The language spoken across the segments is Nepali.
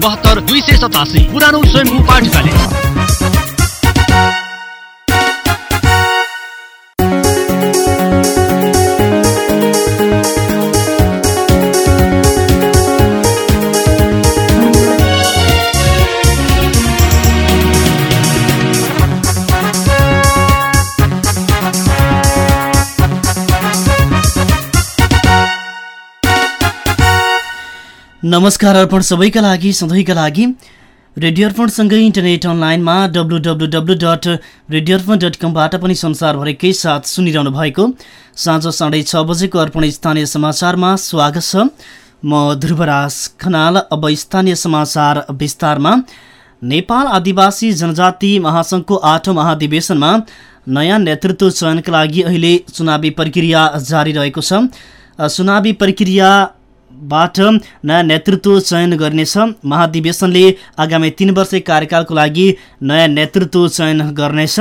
बहत्तर दुई सय सतासी पुरानो स्वयम्भू पाठशाला। नमस्कार अर्पण सबैका लागि सधैँका लागि। रेडियो अर्पणसँगै इन्टरनेट अनलाइनमा W W W dot radio Arpan dot कमबाट पनि संसारभरिकै साथ सुनिरहनु भएको साँझ साढे छ बजेको अर्पण स्थानीय समाचारमा स्वागत छ। म ध्रुवराज खनाल अब स्थानीय समाचार विस्तारमा। नेपाल आदिवासी जनजाति महासङ्घको आठौँ महाधिवेशनमा नयाँ नेतृत्व चयनका लागि अहिले चुनावी प्रक्रिया जारी रहेको छ। चुनावी प्रक्रिया बाट नयाँ नेतृत्व चयन गर्नेछ। महाधिवेशनले आगामी तीन वर्ष कार्यकालको लागि नयाँ नेतृत्व चयन गर्नेछ।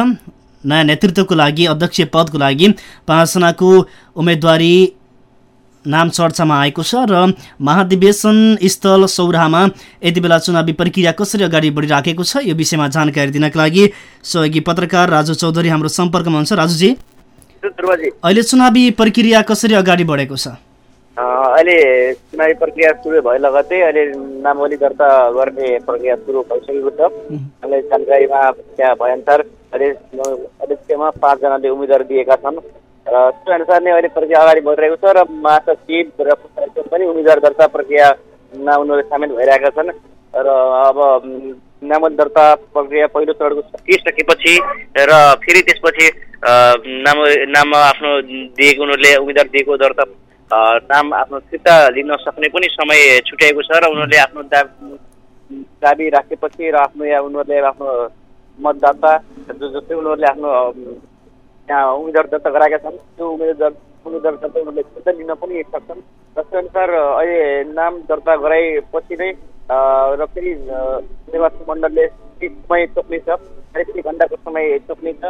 नयाँ नेतृत्वको लागि अध्यक्ष पदको लागि पाँचजनाको उम्मेदवारी नाम चर्चामा आएको छ र महाधिवेशन स्थल सौराहामा यति बेला चुनावी प्रक्रिया कसरी अगाडि बढिराखेको छ यो विषयमा जानकारी दिनका लागि सहयोगी पत्रकार राजु चौधरी हाम्रो सम्पर्कमा हुन्छ राजुजी अहिले चुनावी प्रक्रिया कसरी अगाडि बढेको छ? अहिले चुनावी प्रक्रिया सुरु भए लगतै अहिले नामावली दर्ता गर्ने प्रक्रिया सुरु भइसकेको छ। अहिले जानकारीमा त्यहाँ भएअनुसार अहिले अध्यक्षमा पाँचजनाले उम्मेदवार दिएका छन्। र त्यो अनुसार नै अहिले प्रक्रिया अगाडि बढिरहेको छ र महासचिव र पनि उम्मेदवार दर्ता प्रक्रियामा उनीहरू सामेल भइरहेका छन्। र अब नामावली दर्ता प्रक्रिया पहिलो चरणको सकिसकेपछि र फेरि त्यसपछि नाम नाममा आफ्नो दिएको उनीहरूले उम्मेदवार दिएको दर्ता नाम आफ्नो फिर्ता लिन सक्ने पनि समय छुट्याएको छ र उनीहरूले आफ्नो दा दाबी राखेपछि र आफ्नो या उनीहरूले आफ्नो मतदाता जो जस्तै उनीहरूले आफ्नो त्यहाँ उम्मेदवार दर्ता गराएका छन् त्यो उम्मेदवार उम्मेदवार दर्ता उनीहरूले फिर्ता लिन पनि सक्छन् त्यो अनुसार अहिले नाम दर्ता गराएपछि नै र फेरि निर्वाचन मण्डलले समय तोक्नेछ चालिस घन्टाको समय तोक्नेछ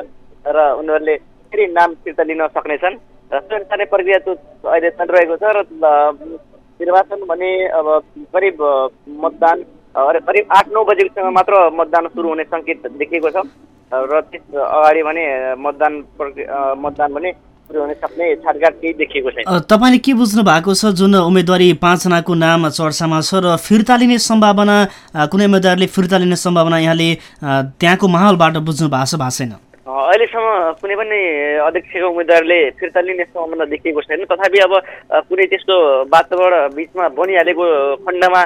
र उनीहरूले फेरि नाम फिर्ता लिन सक्नेछन्। र त्यो अनुसारले प्रक्रिया त्यो अहिले चलिरहेको छ र निर्वाचन भने अब करिब मतदान करिब आठ नौ बजेसम्म मात्र मतदान सुरु हुने सङ्केत देखिएको छ। र त्यस अगाडि भने मतदान मतदान भने तपाईँले के बुझ्नु भएको छ जुन उम्मेदवारी पाँचजनाको नाम चर्चामा छ र फिर्ता लिने सम्भावना कुनै उम्मेद्वारले फिर्ता लिने सम्भावना यहाँले त्यहाँको माहौलबाट बुझ्नु भएको छ भएको छैन? अहिलेसम्म कुनै पनि अध्यक्षको उम्मेद्वारले फिर्ता लिने सम्भावना देखिएको छैन। तथापि अब कुनै त्यस्तो वातावरण बिचमा बनिहालेको खण्डमा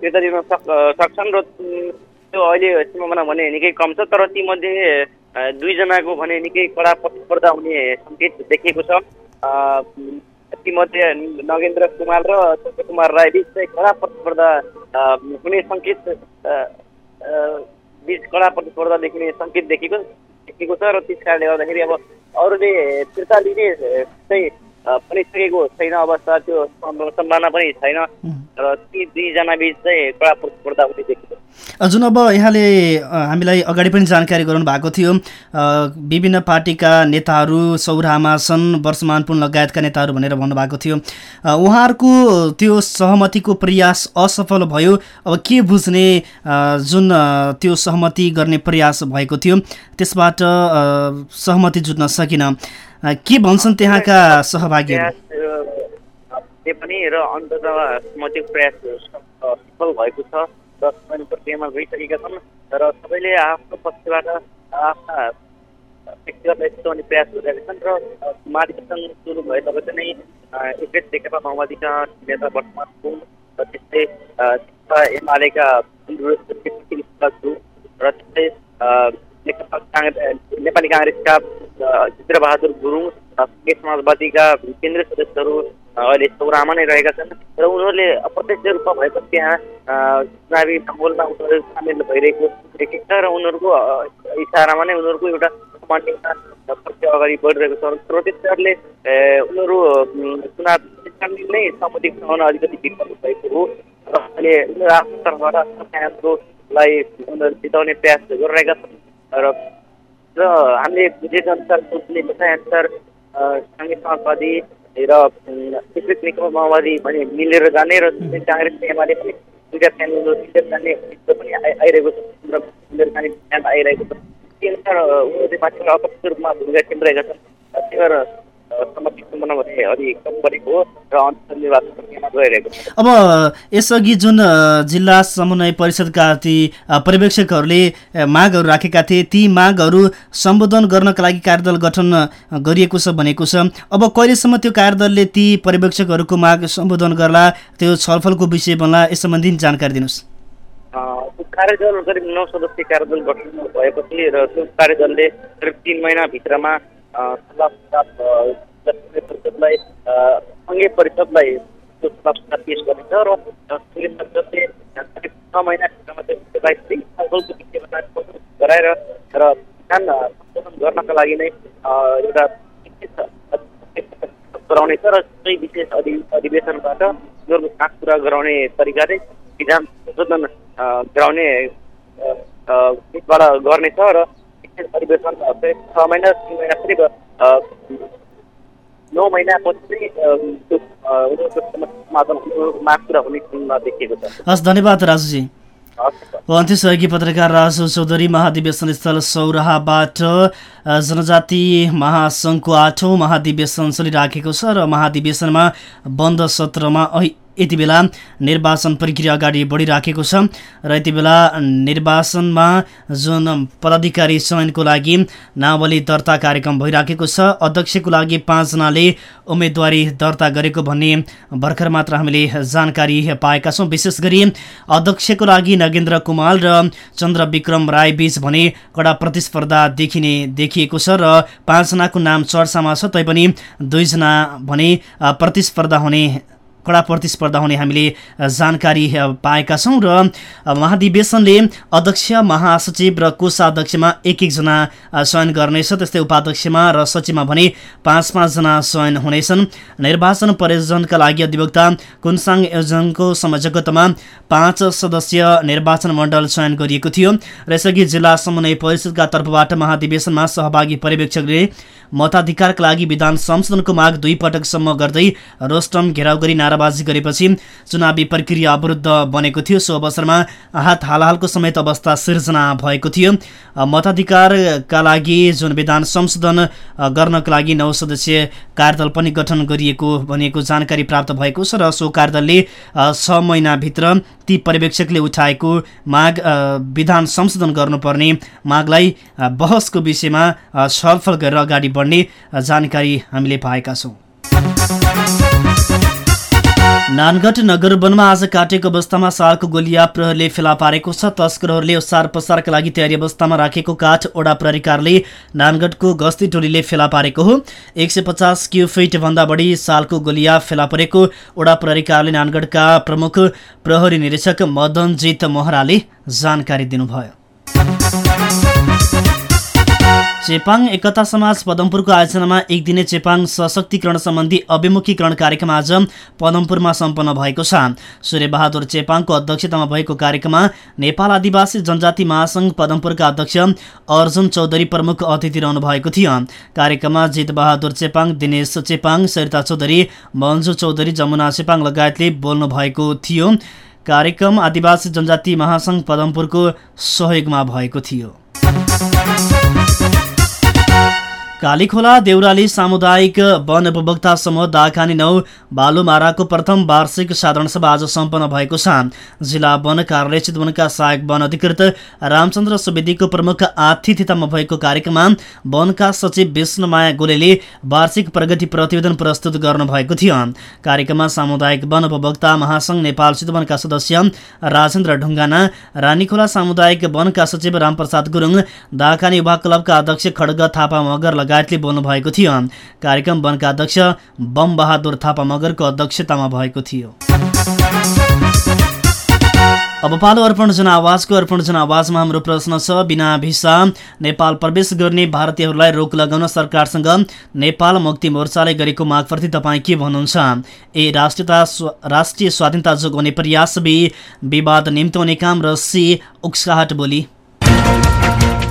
फिर्ता लिन सक् सक्छन् र त्यो अहिले सम्भावना भने निकै कम छ तर तीमध्ये दुईजनाको भने निकै कडा प्रतिस्पर्धा हुने सङ्केत देखिएको छ। तीमध्ये नगेन्द्र कुमार र चन्द्र कुमार राई बिच चाहिँ कडा प्रतिस्पर्धा हुने सङ्केत बिच कडा प्रतिस्पर्धा देखिने सङ्केत देखिएको देखिएको छ र त्यस कारणले गर्दाखेरि अब अरूले फिर्ता लिने चाहिँ बनिसकेको छैन अवस्था त्यो सम्भावना पनि छैन। र ती दुईजना बिच चाहिँ कडा प्रतिस्पर्धा हुने देखिएको जुन अब यहाँले हामीलाई अगाडि पनि जानकारी गराउनु भएको थियो। विभिन्न पार्टीका नेताहरू सौराहामा छन् वर्षमान पुन लगायतका नेताहरू भनेर भन्नुभएको थियो। उहाँहरूको त्यो सहमतिको प्रयास असफल भयो। अब के बुझ्ने जुन त्यो सहमति गर्ने प्रयास भएको थियो त्यसबाट सहमति जुट्न सकिन। के भन्छन् त्यहाँका सहभागीहरू? पनि र अन्ततः सहमतिको प्रयास सफल भएको छ र समय प्रक्रियामा गइसकेका छन् र सबैले आफ्नो पक्षबाट आफ्ना व्यक्तिगत यस्तो प्रयास गरिरहेका छन् र महाधिवेशन सुरु भए लगतै नै एकै नेकपा माओवादीका नेता वर्तमान हुन् र त्यस्तै एमालेका र त्यस्तै नेकपा काङ्ग्रेस नेपाली काङ्ग्रेसका चित्रबहादुर गुरुङ समाजवादीका केन्द्रीय सदस्यहरू अहिले चौरामा नै रहेका छन् र उनीहरूले अप्रत्यक्ष रूपमा भए पनि त्यहाँ चुनावी माहौलमा उनीहरू सामेल भइरहेको देखिन्छ र उनीहरूको इसारामा नै उनीहरूको एउटा कमान्डिङमा अगाडि बढिरहेको छ। प्रत्यक्षहरूले उनीहरू चुनाव नै सहमति बनाउन अलिकति विफल भएको हो। र अहिले उनीहरू आफ्नो तर्फबाट सरकारलाई उनीहरू जिताउने प्रयास गरिरहेका छन्। र र हामीले बुझेको अनुसार बुझ्ने बताएअनुसार सङ्घीय समाजवादी र विकृत नेकपा माओवादी भने मिलेर जाने र काङ्ग्रेस एमाले पनि दुईवटा फ्यान मिलेर जाने पनि आइरहेको छ। र मिलेर जाने आइरहेको छ। त्यही अनुसार उनीहरूले माथिबाट अप्रत्यक्ष रूपमा भूमिका खेलिरहेका छन्। त्यही भएर अब यसअघि जुन जिल्ला समन्वय परिषदका ती पर्यवेक्षकहरूले मागहरू राखेका थिए ती मागहरू सम्बोधन गर्नका लागि कार्यदल गठन गरिएको छ भनेको छ। अब कहिलेसम्म त्यो कार्यदलले ती पर्यवेक्षकहरूको माग सम्बोधन गर्ला त्यो छलफलको विषय बन्ला यस सम्बन्धी जानकारी दिनुहोस्। कार्यदल करिब नौ सदस्यीय कार्यदल गठन भएपछि र त्यो कार्यदलले करिब तिन महिनाभित्रमा परिषदलाई सङ्घीय परिषदलाई त्यो सल्लाह पेस गर्नेछ र जसले छ महिनाभित्रमा त्यसलाई छलफलको विषयमा गराएर र संशोधन गर्नका लागि नै एउटा गराउनेछ र त्यही विशेष अधि अधिवेशनबाट उनीहरूको काग पुरा गराउने तरिकाले विधान संशोधन गराउने बाट गर्नेछ र अधिवेशन छ महिना तिन महिना फेरि नौ महिनापछि माग पुरा हुने देखिएको छ हस् धन्यवाद राजुजी अन्त्य सहयोगी पत्रकार राजु चौधरी महाधिवेशन स्थल सौराहाबाट जनजाति महासङ्घको आठौँ महाधिवेशन चलिराखेको छ र महाधिवेशनमा बन्द सत्रमा यति बेला निर्वाचन प्रक्रिया अगाडि बढिराखेको छ र यति बेला निर्वाचनमा जुन पदाधिकारी चयनको लागि नावली दर्ता कार्यक्रम भइराखेको छ अध्यक्षको लागि पाँचजनाले उम्मेदवारी दर्ता गरेको भन्ने भर्खर मात्र हामीले जानकारी पाएका छौँ। विशेष गरी अध्यक्षको लागि नगेन्द्र कुमार र चन्द्र विक्रम राई बीच भने कडा प्रतिस्पर्धा देखिने देखिएको छ र पाँचजनाको नाम चर्चामा छ तैपनि दुईजना भने प्रतिस्पर्धा हुने कडा प्रतिस्पर्धा हुने हामीले जानकारी पाएका छौँ र महाधिवेशनले अध्यक्ष महासचिव र कोषाध्यक्षमा एक एकजना चयन गर्नेछ। त्यस्तै उपाध्यक्षमा र सचिवमा भने पाँच पाँचजना चयन हुनेछन्। निर्वाचन परियोजनका लागि अधिवक्ता कुनसाङ योजनको संयोजकत्वमा पाँच सदस्यीय निर्वाचन मण्डल चयन गरिएको थियो र यसअघि जिल्ला समन्वय परिषदका तर्फबाट महाधिवेशनमा सहभागी पर्यवेक्षकले मताधिकारका लागि विधान संशोधनको माग दुई पटकसम्म गर्दै रोस्टम घेराउ गरी नाराबाजी गरेपछि चुनावी प्रक्रिया अवरुद्ध बनेको थियो। सो अवसरमा हात हालहालको समेत अवस्था सिर्जना भएको थियो। मताधिकारका लागि जुन विधान संशोधन गर्नको लागि नौ सदस्यीय कार्यदल पनि गठन गरिएको भनिएको जानकारी प्राप्त भएको छ र सो कार्यदलले छ महिनाभित्र ती पर्यवेक्षकले उठाएको माग विधान संशोधन गर्नुपर्ने मागलाई बहसको विषयमा छलफल गरेर अगाडि बढ्ने जानकारी हामीले पाएका छौँ। नानगढ नगर वनमा आज काटेको अवस्थामा सालको गोलिया प्रहरले फेला पारेको छ। तस्करहरूले ओसार पसारका लागि तयारी अवस्थामा राखेको काठ ओडा प्रहरीकारले नानगढको गस्ती टोलीले फेला पारेको हो। एक सय पचास क्युफिट भन्दा बढी सालको गोलिया फेला परेको ओडा प्रहरीकारले नानगढका प्रमुख प्रहरी निरीक्षक मदनजित मोहराले जानकारी दिनुभयो। चेपाङ एकता समाज पदमपुरको आयोजनामा एक दिने चेपाङ सशक्तिकरण सम्बन्धी अभिमुखीकरण कार्यक्रम आज पदमपुरमा सम्पन्न भएको छ। सूर्यबहादुर चेपाङको अध्यक्षतामा भएको कार्यक्रममा नेपाल आदिवासी जनजाति महासंघ पदमपुरका अध्यक्ष अर्जुन चौधरी प्रमुख अतिथि रहनु भएको थियो। कार्यक्रममा जितबहादुर चेपाङ दिनेश चेपाङ सरिता चौधरी मन्जु चौधरी जमुना चेपाङ लगायतले बोल्नु भएको थियो। कार्यक्रम आदिवासी जनजाति महासंघ पदमपुरको सहयोगमा भएको थियो। कालीखोला देउराली सामुदायिक वन उपभोक्ता समूह दाखानी नौ बालुमाराको प्रथम वार्षिक साधारण सभा आज सम्पन्न भएको छ। जिल्ला वन कार्यालय चितवनका सहायक वन अधिकृत रामचन्द्र सुवेदीको प्रमुख आतिथ्यतामा भएको कार्यक्रममा वनका सचिव विष्णुमाया गोलेले वार्षिक प्रगति प्रतिवेदन प्रस्तुत गर्नुभएको थियो। कार्यक्रममा सामुदायिक वन उपभोक्ता महासंघ नेपाल चितवनका सदस्य राजेन्द्र ढुङ्गाना रानीखोला सामुदायिक वनका सचिव रामप्रसाद गुरुङ दाखानी युवा क्लबका अध्यक्ष खड्ग थापा मगर लगायतले बोल्नु भएको थियो। कार्यक्रम वनका अध्यक्ष बम बहादुर थापा मगरको अध्यक्षतामा भएको थियो। अब पालो अर्पण जनावाजको अर्पण जनावाजमा हाम्रो प्रश्न छ। बिना भिसा नेपाल प्रवेश गर्ने भारतीयहरूलाई रोक लगाउन सरकारसँग नेपाल मुक्ति मोर्चाले गरेको मागप्रति तपाईँ के भन्नुहुन्छ? ए राष्ट्रियता राष्ट्रिय स्वाधीनता जोगाउने प्रयास बी विवाद निम्ताउने काम र सी उक्साहट बोली।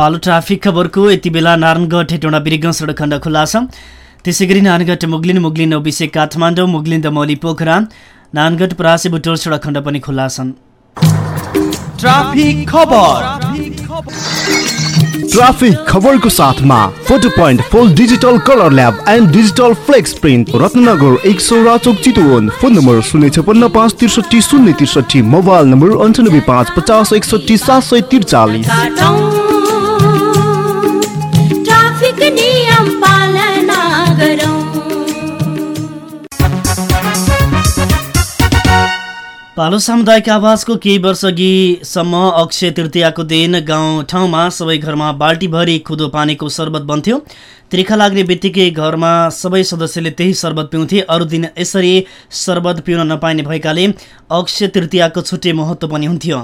पालो ट्राफिक खबरको यति बेला नारायणगढ हेटौँडा बिरिग सडक खण्ड खुल्ला छ त्यसै गरी नारायणगढ मुगलिन मुगलिन ओबिसे काठमाडौँ मुगलिन दमौली पोखरा नारायणगढ परासी बुटोल सडक खण्ड पनि खुल्ला छन् ट्राफिक खबर। ट्राफिक खबरको साथमा photo point full digital colour lab and digital flex print Ratnagar एक सौ राचोक चितवन। फोन नम्बर शून्य छपन्न पाँच त्रिसठी शून्य त्रिसठी मोबाइल नम्बर अन्ठानब्बे पाँच पचास एकसठी सात सय त्रिचालिस। पालो सामुदायिक आवाजको केही वर्ष अघिसम्म अक्षय तृतीयाको दिन गाउँ ठाउँमा सबै घरमा बाल्टीभरि खुदो पानीको शरबत बन्थ्यो। त्रिखा लाग्ने बित्तिकै घरमा सबै सदस्यले त्यही शरबत पिउँथे। अरू दिन यसरी शरबत पिउन नपाइने भएकाले अक्षय तृतीयाको छुट्टै महत्त्व पनि हुन्थ्यो।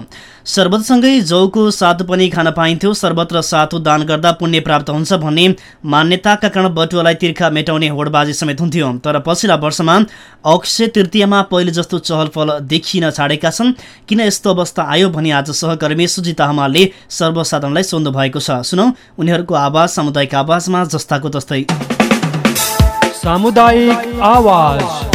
शरबतसँगै जौको सातु पनि खान पाइन्थ्यो। शरबत र सातु दान गर्दा पुण्य प्राप्त हुन्छ भन्ने मान्यताका कारण बटुवालाई तिर्खा मेटाउने होडबाजी समेत हुन्थ्यो। तर पछिल्ला वर्षमा अक्षय तृतीयामा पहिले जस्तो चहलपहल देखिन छाडेका छन्। किन यस्तो अवस्था आयो भनी आज सहकर्मी सुजिता हमालले सर्वसाधारणलाई सोध्नु भएको छ। सुनौ उनीहरूको आवाज सामुदायिक आवाजमा जस्ता अवस्थाको जस्तै। सामुदायिक आवाज।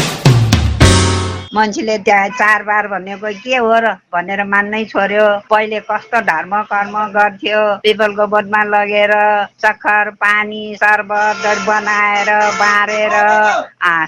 मान्छेले त्यहाँ चाडबाड भनेको के हो र भनेर मान्नै छोड्यो। पहिले कस्तो धर्म कर्म गर्थ्यो पिपलको बोटमा लगेर सक्खर पानी शरबत बनाएर बाँडेर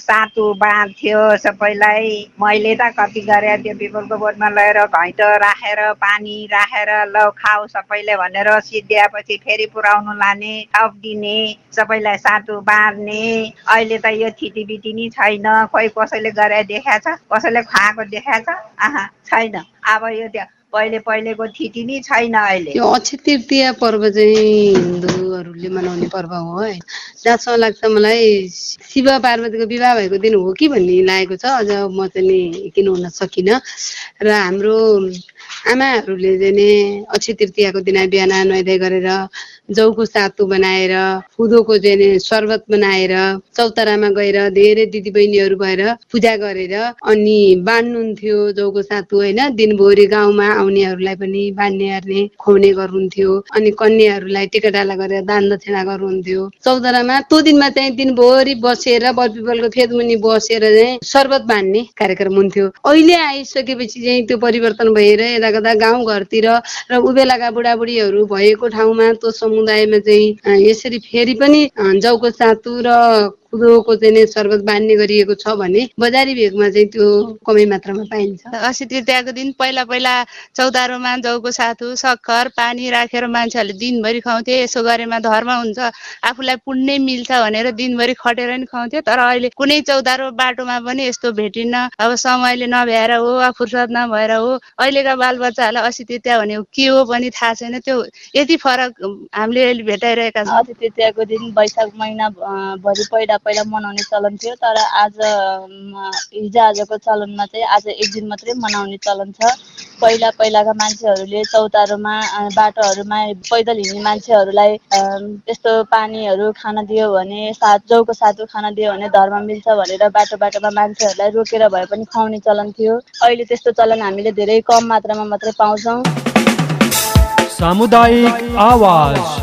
सातु बाँध्थ्यो सबैलाई। मैले त कति गरेँ त्यो पिपलको बोटमा लगेर घैँटो राखेर पानी राखेर लौ खाऊ सबैले भनेर सिद्ध्याएपछि फेरि पुऱ्याउनु लाने थप दिने सबैलाई सातु बाँध्ने। अहिले त यो थिटिबिटी नि छैन। खोइ कसैले गरेर देखाएको छ? कसैले खुवाएको देखाएको छ? आहा छैन। अब यो त्यो पहिले पहिलेको थिति नै छैन अहिले। यो अक्षय तृतीय पर्व चाहिँ हिन्दूहरूले मनाउने पर्व हो है। जहाँसम्म लाग्छ मलाई शिव पार्वतीको विवाह भएको दिन हो कि भन्ने लागेको छ। अझ म चाहिँ किन हुन सकिनँ। र हाम्रो आमाहरूले चाहिँ नि अक्षय तृतीयाको दिन बिहान नुहाइधुवाइ गरेर जौको सातु बनाएर फुदोको चाहिँ शर्बत बनाएर चौतारामा गएर धेरै दिदीबहिनीहरू भएर पूजा गरेर अनि बाँड्नुहुन्थ्यो जौको सातु होइन? दिनभरि गाउँमा आउनेहरूलाई पनि बाँड्ने हार्ने खुवाउने गर्नुहुन्थ्यो। अनि कन्याहरूलाई टिकाटाला गरेर दान दक्षिणा गर्नुहुन्थ्यो। चौतारामा त्यो दिनमा चाहिँ दिनभरि बसेर बरपिपलको फेदमुनि बसेर चाहिँ शर्बत बाँड्ने कार्यक्रम हुन्थ्यो। अहिले आइसकेपछि चाहिँ त्यो परिवर्तन भएर यता कता गाउँघरतिर र उबेलाका बुढाबुढीहरू भएको ठाउँमा त्यो समुदायमा चाहिँ यसरी फेरि पनि जाउको सातु र कुदोको चाहिँ शरबत बाँध्ने गरिएको छ भने बजारी भेगमा चाहिँ त्यो कमै मात्रामा पाइन्छ। असी तृतीयाको दिन पहिला पहिला चौतारोमा जौको साथु सक्खर पानी राखेर मान्छेहरूले दिनभरि खुवाउँथे। यसो गरेमा धर्म हुन्छ। आफूलाई पुण्य मिल्छ भनेर दिनभरि खटेर नि खुवाउँथ्यो तर अहिले कुनै चौतारो बाटोमा पनि यस्तो भेटिन्न। अब समयले नभ्याएर हो फुर्सद नभएर हो। अहिलेका बालबच्चाहरूलाई असी तृतीया भनेको के हो पनि थाहा छैन। त्यो यति फरक हामीले अहिले भेटाइरहेका छौँ। असी तृतीयाको दिन वैशाख महिना भरि पहिला पहिला मनाउने चलन थियो तर आज हिजो आजको चलनमा चाहिँ आज एक दिन मात्रै मनाउने चलन छ। पहिला पहिलाका मान्छेहरूले चौतारोमा बाटोहरूमा पैदल हिँड्ने मान्छेहरूलाई त्यस्तो पानीहरू खान दियो भने सात जौको सातु खान दियो भने धर्म मिल्छ भनेर बाटो बाटोमा मान्छेहरूलाई रोकेर भए पनि खुवाउने चलन थियो। अहिले त्यस्तो चलन हामीले धेरै कम मात्रामा मात्रै पाउँछौँ। सामुदायिक आवाज।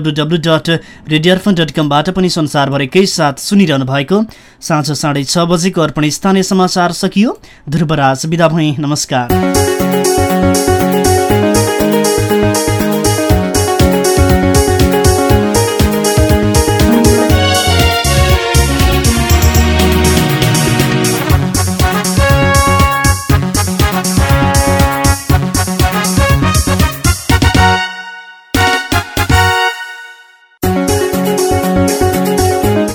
W W dot radio Arpan dot कमबाट पनि संसारभरिकै साथ सुनिरहनु भएको साँझ साढे छ बजेको अर्पण स्थानीय समाचार सकियो। ध्रुवराज बिदा भई नमस्कार।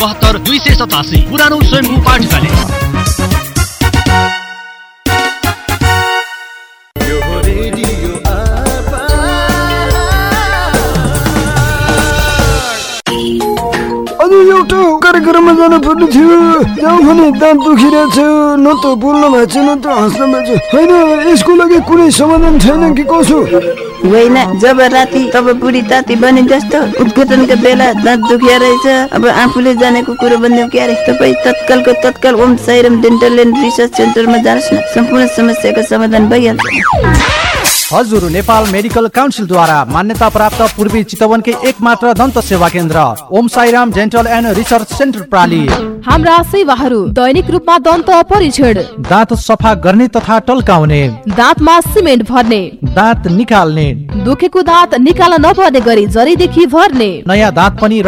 बहत्तर दुई सय सतासी पुरानो अझ एउटा कार्यक्रममा जानु थियो भने न त बोल्नु भएको छ न त हाँस्नु भएको यसको लागि कुनै समाधान छैन कि कसो? होइन जब राति तब बुढी ताती बने जस्तो उद्घाटनको बेला दाँत दुखिया रहेछ। अब आफूले जानेको कुरो बनिदिउँ के अरे? तपाईँ तत्कालको तत्काल Om Sairam dental and research सेन्टरमा जानुहोस् न। सम्पूर्ण समस्याको समाधान भइहाल्छ। हजुर नेपाल मेडिकल काउन्सिलद्वारा मान्यता प्राप्त पूर्वी चितवनकै एकमात्र दन्त सेवा केन्द्र Om Sairam dental and research centre प्राली। हाम्रा सेवाहरू दैनिक रूपमा दन्त परीक्षण दाँत सफा गर्ने तथा टल्काउने। दाँतमा सिमेन्ट भर्ने। दाँत निकाल्ने। दुखेको दाँत निकाल्न नपर्ने गरी जरीदेखि भर्ने। नयाँ दाँत पनि